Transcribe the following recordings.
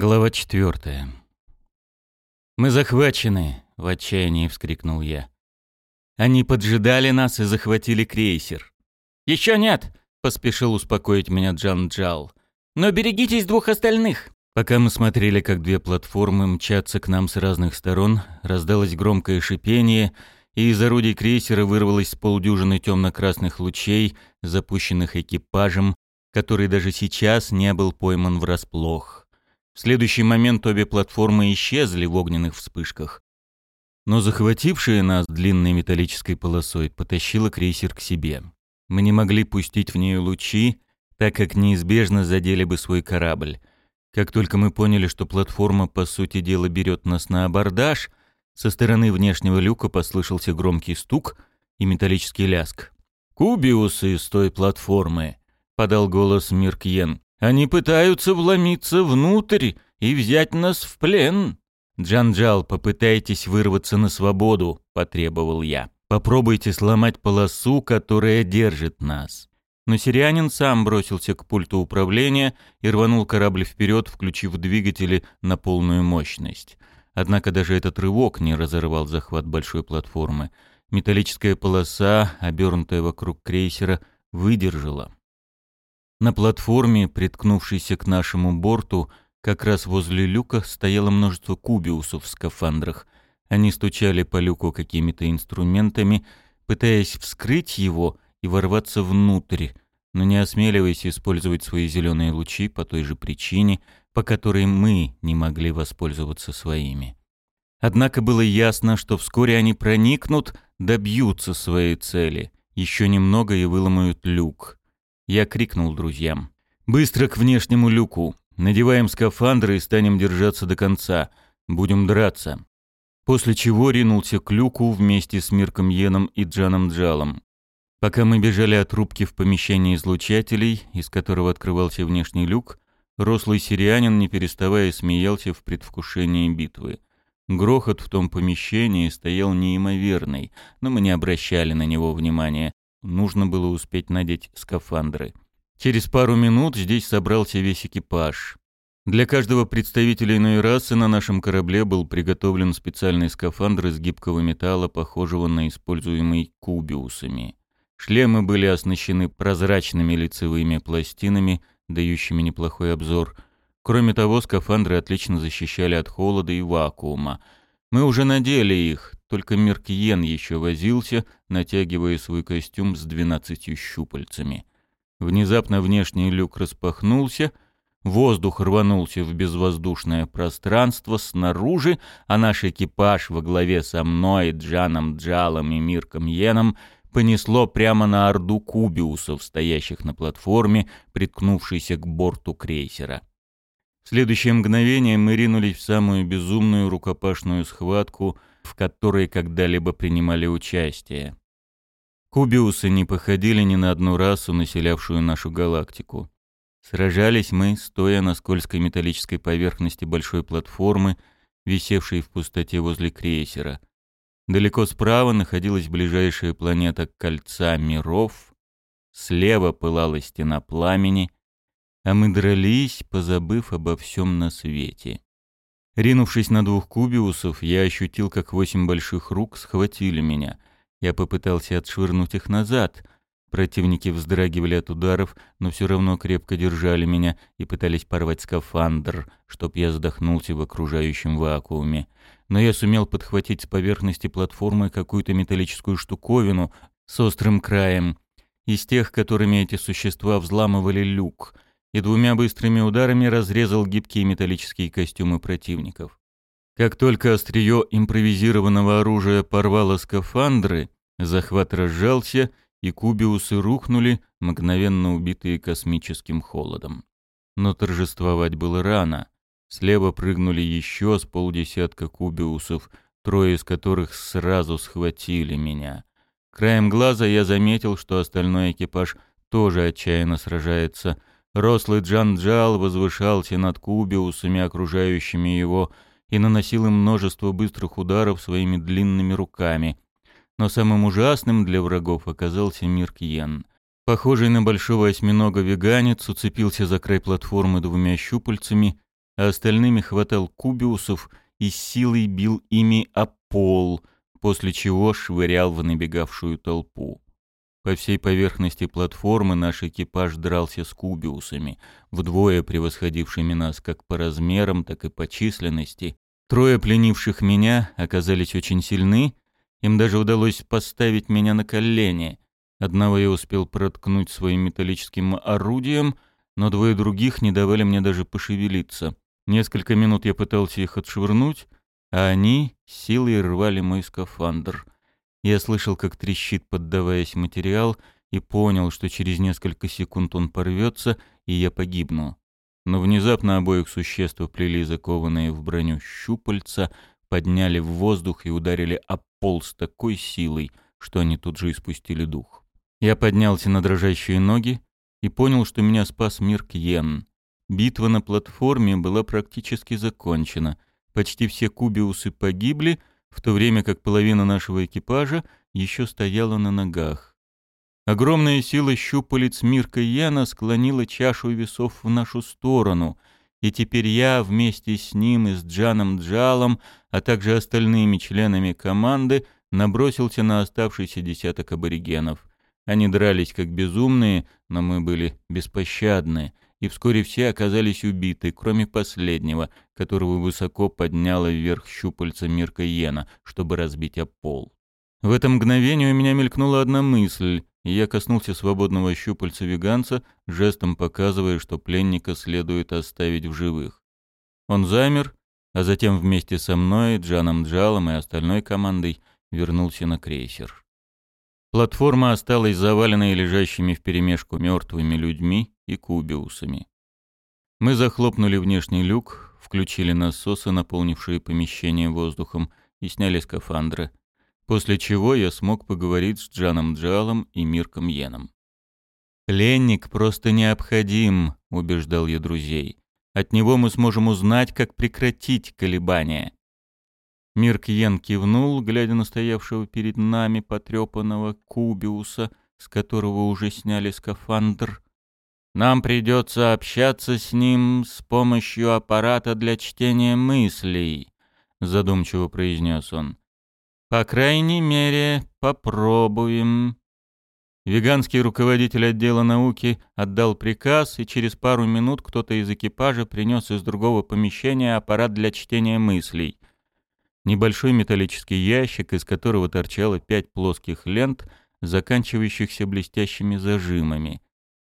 Глава четвертая. «Мы захвачены!» — в отчаянии вскрикнул я. «Они поджидали нас и захватили крейсер». «Еще нет!» — поспешил успокоить меня Джан Джал. «Но берегитесь двух остальных!» Пока мы смотрели, как две платформы мчатся к нам с разных сторон, раздалось громкое шипение, и из орудий крейсера вырвалось полдюжины темно-красных лучей, запущенных экипажем, который даже сейчас не был пойман врасплох. В следующий момент обе платформы исчезли в огненных вспышках. Но захватившая нас длинной металлической полосой потащила крейсер к себе. Мы не могли пустить в нее лучи, так как неизбежно задели бы свой корабль. Как только мы поняли, что платформа, по сути дела, берет нас на абордаж, со стороны внешнего люка послышался громкий стук и металлический ляск. «Кубиусы с той платформы», — подал голос Миркьен. Они пытаются вломиться внутрь и взять нас в плен. Джанджал, попытайтесь вырваться на свободу, потребовал я. Попробуйте сломать полосу, которая держит нас. Но сирианин сам бросился к пульту управления и рванул корабль вперед, включив двигатели на полную мощность. Однако даже этот рывок не разорвал захват большой платформы. Металлическая полоса, обернутая вокруг крейсера, выдержала. На платформе, приткнувшейся к нашему борту, как раз возле люка стояло множество кубиусов в скафандрах. Они стучали по люку какими-то инструментами, пытаясь вскрыть его и ворваться внутрь, но не осмеливаясь использовать свои зеленые лучи по той же причине, по которой мы не могли воспользоваться своими. Однако было ясно, что вскоре они проникнут, добьются своей цели. Еще немного и выломают люк. Я крикнул друзьям. «Быстро к внешнему люку! Надеваем скафандры и станем держаться до конца. Будем драться!» После чего ринулся к люку вместе с Мирком Йеном и Джаном Джалом. Пока мы бежали от рубки в помещении излучателей, из которого открывался внешний люк, рослый сирианин, не переставая, смеялся в предвкушении битвы. Грохот в том помещении стоял неимоверный, но мы не обращали на него внимания, Нужно было успеть надеть скафандры. Через пару минут здесь собрался весь экипаж. Для каждого представителя иной расы на нашем корабле был приготовлен специальный скафандр из гибкого металла, похожего на используемый кубиусами. Шлемы были оснащены прозрачными лицевыми пластинами, дающими неплохой обзор. Кроме того, скафандры отлично защищали от холода и вакуума. Мы уже надели их, только Меркиен еще возился, натягивая свой костюм с двенадцатью щупальцами. Внезапно внешний люк распахнулся, воздух рванулся в безвоздушное пространство снаружи, а наш экипаж во главе со мной, Джаном Джалом и Мирком Йеном понесло прямо на орду кубиусов, стоящих на платформе, приткнувшейся к борту крейсера. Следующее мгновение мы ринулись в самую безумную рукопашную схватку — в которой когда-либо принимали участие. Кубиусы не походили ни на одну расу, населявшую нашу галактику. Сражались мы, стоя на скользкой металлической поверхности большой платформы, висевшей в пустоте возле крейсера. Далеко справа находилась ближайшая планета Кольца Миров, слева пылала стена пламени, а мы дрались, позабыв обо всем на свете. Ринувшись на двух кубиусов, я ощутил, как восемь больших рук схватили меня. Я попытался отшвырнуть их назад. Противники вздрагивали от ударов, но все равно крепко держали меня и пытались порвать скафандр, чтоб я задохнулся в окружающем вакууме. Но я сумел подхватить с поверхности платформы какую-то металлическую штуковину с острым краем, из тех, которыми эти существа взламывали люк — и двумя быстрыми ударами разрезал гибкие металлические костюмы противников. Как только острие импровизированного оружия порвало скафандры, захват разжался, и кубиусы рухнули, мгновенно убитые космическим холодом. Но торжествовать было рано. Слева прыгнули еще с полдесятка кубиусов, трое из которых сразу схватили меня. Краем глаза я заметил, что остальной экипаж тоже отчаянно сражается, Рослый Джан-Джал возвышался над кубиусами, окружающими его, и наносил им множество быстрых ударов своими длинными руками. Но самым ужасным для врагов оказался Миркьен. Похожий на большого осьминога веганец уцепился за край платформы двумя щупальцами а остальными хватал кубиусов и силой бил ими о пол, после чего швырял в набегавшую толпу. По всей поверхности платформы наш экипаж дрался с кубиусами, вдвое превосходившими нас как по размерам, так и по численности. Трое пленивших меня оказались очень сильны, им даже удалось поставить меня на колени. Одного я успел проткнуть своим металлическим орудием, но двое других не давали мне даже пошевелиться. Несколько минут я пытался их отшвырнуть, а они силой рвали мой скафандр. Я слышал, как трещит, поддаваясь материал, и понял, что через несколько секунд он порвется, и я погибну. Но внезапно обоих существ плели закованные в броню щупальца, подняли в воздух и ударили об пол с такой силой, что они тут же испустили дух. Я поднялся на дрожащие ноги и понял, что меня спас мир Кьен. Битва на платформе была практически закончена. Почти все кубиусы погибли, в то время как половина нашего экипажа еще стояла на ногах. Огромная сила щупалец Мирка Яна склонила чашу весов в нашу сторону, и теперь я вместе с ним и с Джаном Джалом, а также остальными членами команды, набросился на оставшийся десяток аборигенов. Они дрались как безумные, но мы были беспощадны — и вскоре все оказались убиты, кроме последнего, которого высоко подняла вверх щупальца Мирка Йена, чтобы разбить об пол. В это мгновение у меня мелькнула одна мысль, и я коснулся свободного щупальца веганца, жестом показывая, что пленника следует оставить в живых. Он замер, а затем вместе со мной, Джаном Джалом и остальной командой вернулся на крейсер. Платформа осталась заваленной лежащими вперемешку мертвыми людьми и кубиусами. Мы захлопнули внешний люк, включили насосы, наполнившие помещение воздухом, и сняли скафандры, после чего я смог поговорить с Джаном Джалом и Мирком Йеном. «Пленник просто необходим», — убеждал я друзей. «От него мы сможем узнать, как прекратить колебания». Мирк Йен кивнул, глядя на стоявшего перед нами потрепанного Кубиуса, с которого уже сняли скафандр, нам придется общаться с ним с помощью аппарата для чтения мыслей», — задумчиво произнес он. «По крайней мере, попробуем». Веганский руководитель отдела науки отдал приказ, и через пару минут кто-то из экипажа принес из другого помещения аппарат для чтения мыслей. Небольшой металлический ящик, из которого торчало пять плоских лент, заканчивающихся блестящими зажимами —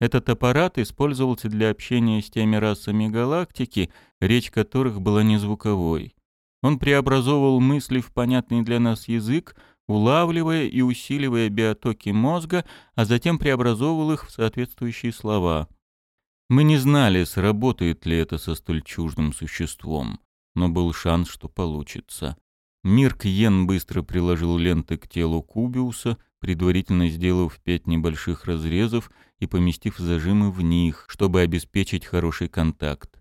этот аппарат использовался для общения с теми расами галактики, речь которых была не звуковой. Он преобразовывал мысли в понятный для нас язык, улавливая и усиливая биотоки мозга, а затем преобразовывал их в соответствующие слова. Мы не знали, сработает ли это со столь чуждым существом, но был шанс, что получится. Мирк Йен быстро приложил ленты к телу Кубиуса, предварительно сделав пять небольших разрезов и поместив зажимы в них, чтобы обеспечить хороший контакт.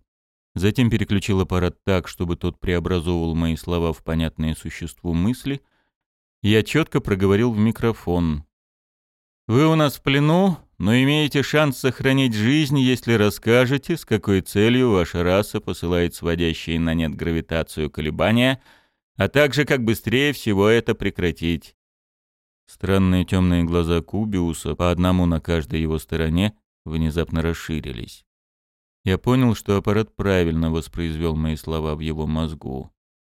Затем переключил аппарат так, чтобы тот преобразовывал мои слова в понятные существу мысли. Я четко проговорил в микрофон. «Вы у нас в плену, но имеете шанс сохранить жизнь, если расскажете, с какой целью ваша раса посылает сводящие на нет гравитацию колебания, а также как быстрее всего это прекратить. Странные темные глаза Кубиуса, по одному на каждой его стороне, внезапно расширились. Я понял, что аппарат правильно воспроизвел мои слова в его мозгу.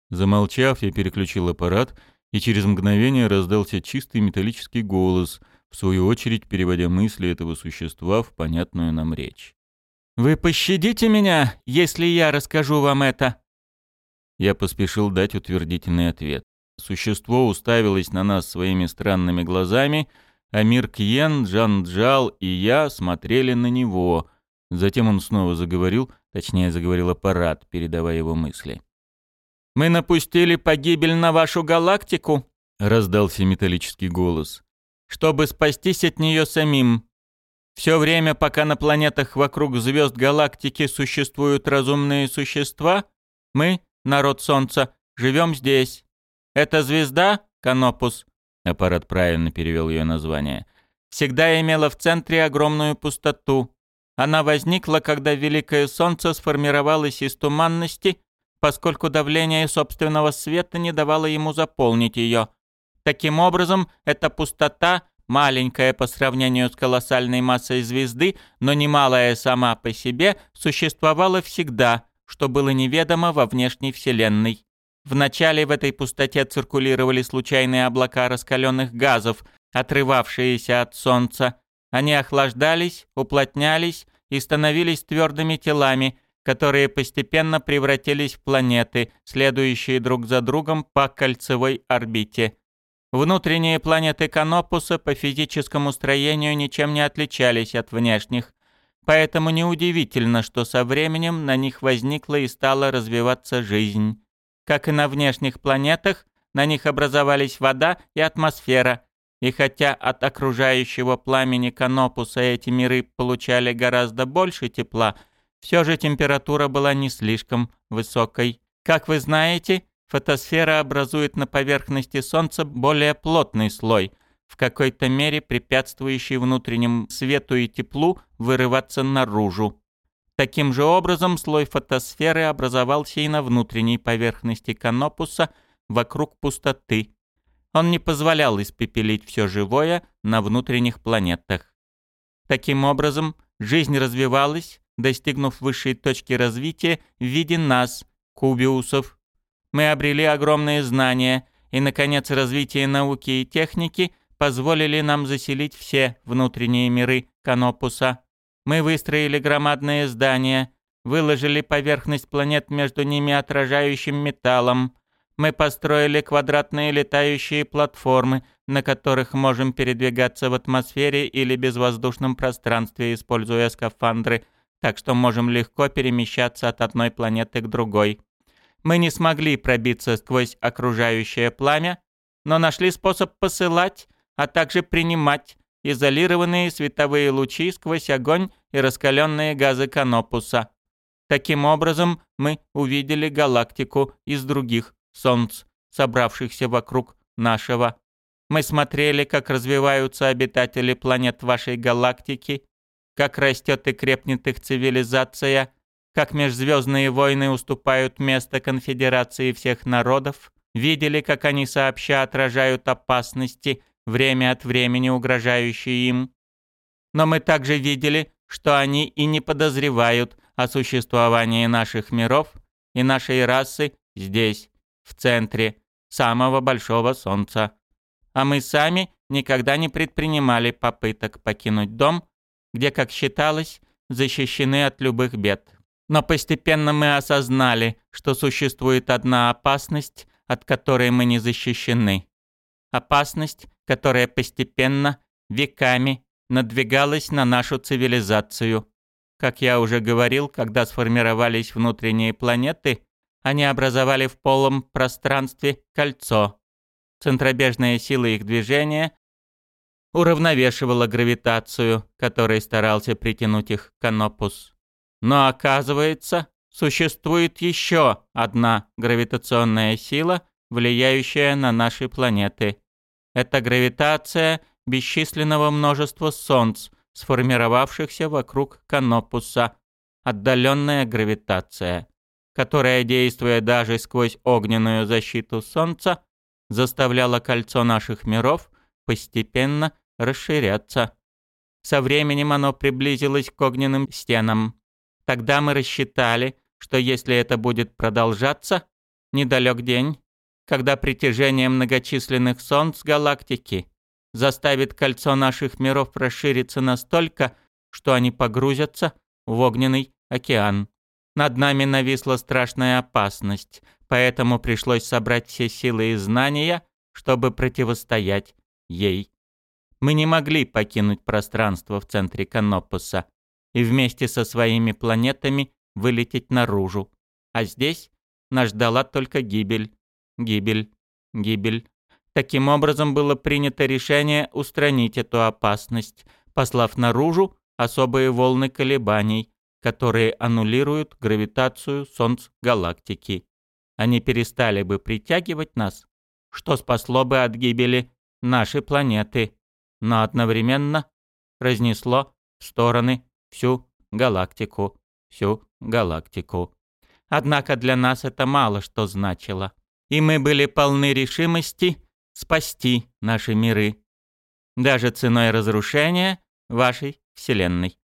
Замолчав, я переключил аппарат, и через мгновение раздался чистый металлический голос, в свою очередь переводя мысли этого существа в понятную нам речь. «Вы пощадите меня, если я расскажу вам это?» Я поспешил дать утвердительный ответ. Существо уставилось на нас своими странными глазами, а Мир Кьен, Джан Джал и я смотрели на него. Затем он снова заговорил, точнее заговорил аппарат, передавая его мысли. «Мы напустили погибель на вашу галактику», — раздался металлический голос, «чтобы спастись от нее самим. Все время, пока на планетах вокруг звезд галактики существуют разумные существа, мы, народ Солнца, живем здесь. Эта звезда, Канопус, аппарат правильно перевел ее название, всегда имела в центре огромную пустоту. Она возникла, когда Великое Солнце сформировалось из туманности, поскольку давление собственного света не давало ему заполнить ее. Таким образом, эта пустота, маленькая по сравнению с колоссальной массой звезды, но немалая сама по себе, существовала всегда, что было неведомо во внешней Вселенной. Вначале в этой пустоте циркулировали случайные облака раскаленных газов, отрывавшиеся от Солнца. Они охлаждались, уплотнялись и становились твердыми телами, которые постепенно превратились в планеты, следующие друг за другом по кольцевой орбите. Внутренние планеты Канопуса по физическому строению ничем не отличались от внешних, поэтому неудивительно, что со временем на них возникла и стала развиваться жизнь. Как и на внешних планетах, на них образовались вода и атмосфера, и хотя от окружающего пламени Канопуса эти миры получали гораздо больше тепла, все же температура была не слишком высокой. Как вы знаете, фотосфера образует на поверхности Солнца более плотный слой, в какой-то мере препятствующий внутреннему свету и теплу вырываться наружу. Таким же образом слой фотосферы образовался и на внутренней поверхности Канопуса вокруг пустоты. Он не позволял испепелить все живое на внутренних планетах. Таким образом, жизнь развивалась, достигнув высшей точки развития в виде нас, кубиусов. Мы обрели огромные знания, и, наконец, развитие науки и техники позволили нам заселить все внутренние миры Канопуса. Мы выстроили громадные здания, выложили поверхность планет между ними отражающим металлом. Мы построили квадратные летающие платформы, на которых можем передвигаться в атмосфере или безвоздушном пространстве, используя скафандры, так что можем легко перемещаться от одной планеты к другой. Мы не смогли пробиться сквозь окружающее пламя, но нашли способ посылать, а также принимать изолированные световые лучи сквозь огонь и раскаленные газы Канопуса. Таким образом, мы увидели галактику из других солнц, собравшихся вокруг нашего. Мы смотрели, как развиваются обитатели планет вашей галактики, как растет и крепнет их цивилизация, как межзвездные войны уступают место конфедерации всех народов, видели, как они сообща отражают опасности, время от времени угрожающие им. Но мы также видели, что они и не подозревают о существовании наших миров и нашей расы здесь, в центре самого большого Солнца. А мы сами никогда не предпринимали попыток покинуть дом, где, как считалось, защищены от любых бед. Но постепенно мы осознали, что существует одна опасность, от которой мы не защищены. Опасность, которая постепенно, веками надвигалась на нашу цивилизацию. Как я уже говорил, когда сформировались внутренние планеты, они образовали в полом пространстве кольцо. Центробежная сила их движения уравновешивала гравитацию, которой старался притянуть их Канопус. Но оказывается, существует еще одна гравитационная сила, влияющая на наши планеты. Это гравитация бесчисленного множества солнц, сформировавшихся вокруг Канопуса, отдаленная гравитация, которая, действуя даже сквозь огненную защиту Солнца, заставляла кольцо наших миров постепенно расширяться. Со временем оно приблизилось к огненным стенам. Тогда мы рассчитали, что если это будет продолжаться, недалек день, когда притяжение многочисленных солнц галактики заставит кольцо наших миров расшириться настолько, что они погрузятся в огненный океан. Над нами нависла страшная опасность, поэтому пришлось собрать все силы и знания, чтобы противостоять ей. Мы не могли покинуть пространство в центре Канопуса и вместе со своими планетами вылететь наружу. А здесь нас ждала только гибель гибель, гибель. Таким образом было принято решение устранить эту опасность, послав наружу особые волны колебаний, которые аннулируют гравитацию Солнц галактики. Они перестали бы притягивать нас, что спасло бы от гибели нашей планеты, но одновременно разнесло в стороны всю галактику, всю галактику. Однако для нас это мало что значило. И мы были полны решимости спасти наши миры. Даже ценой разрушения вашей Вселенной.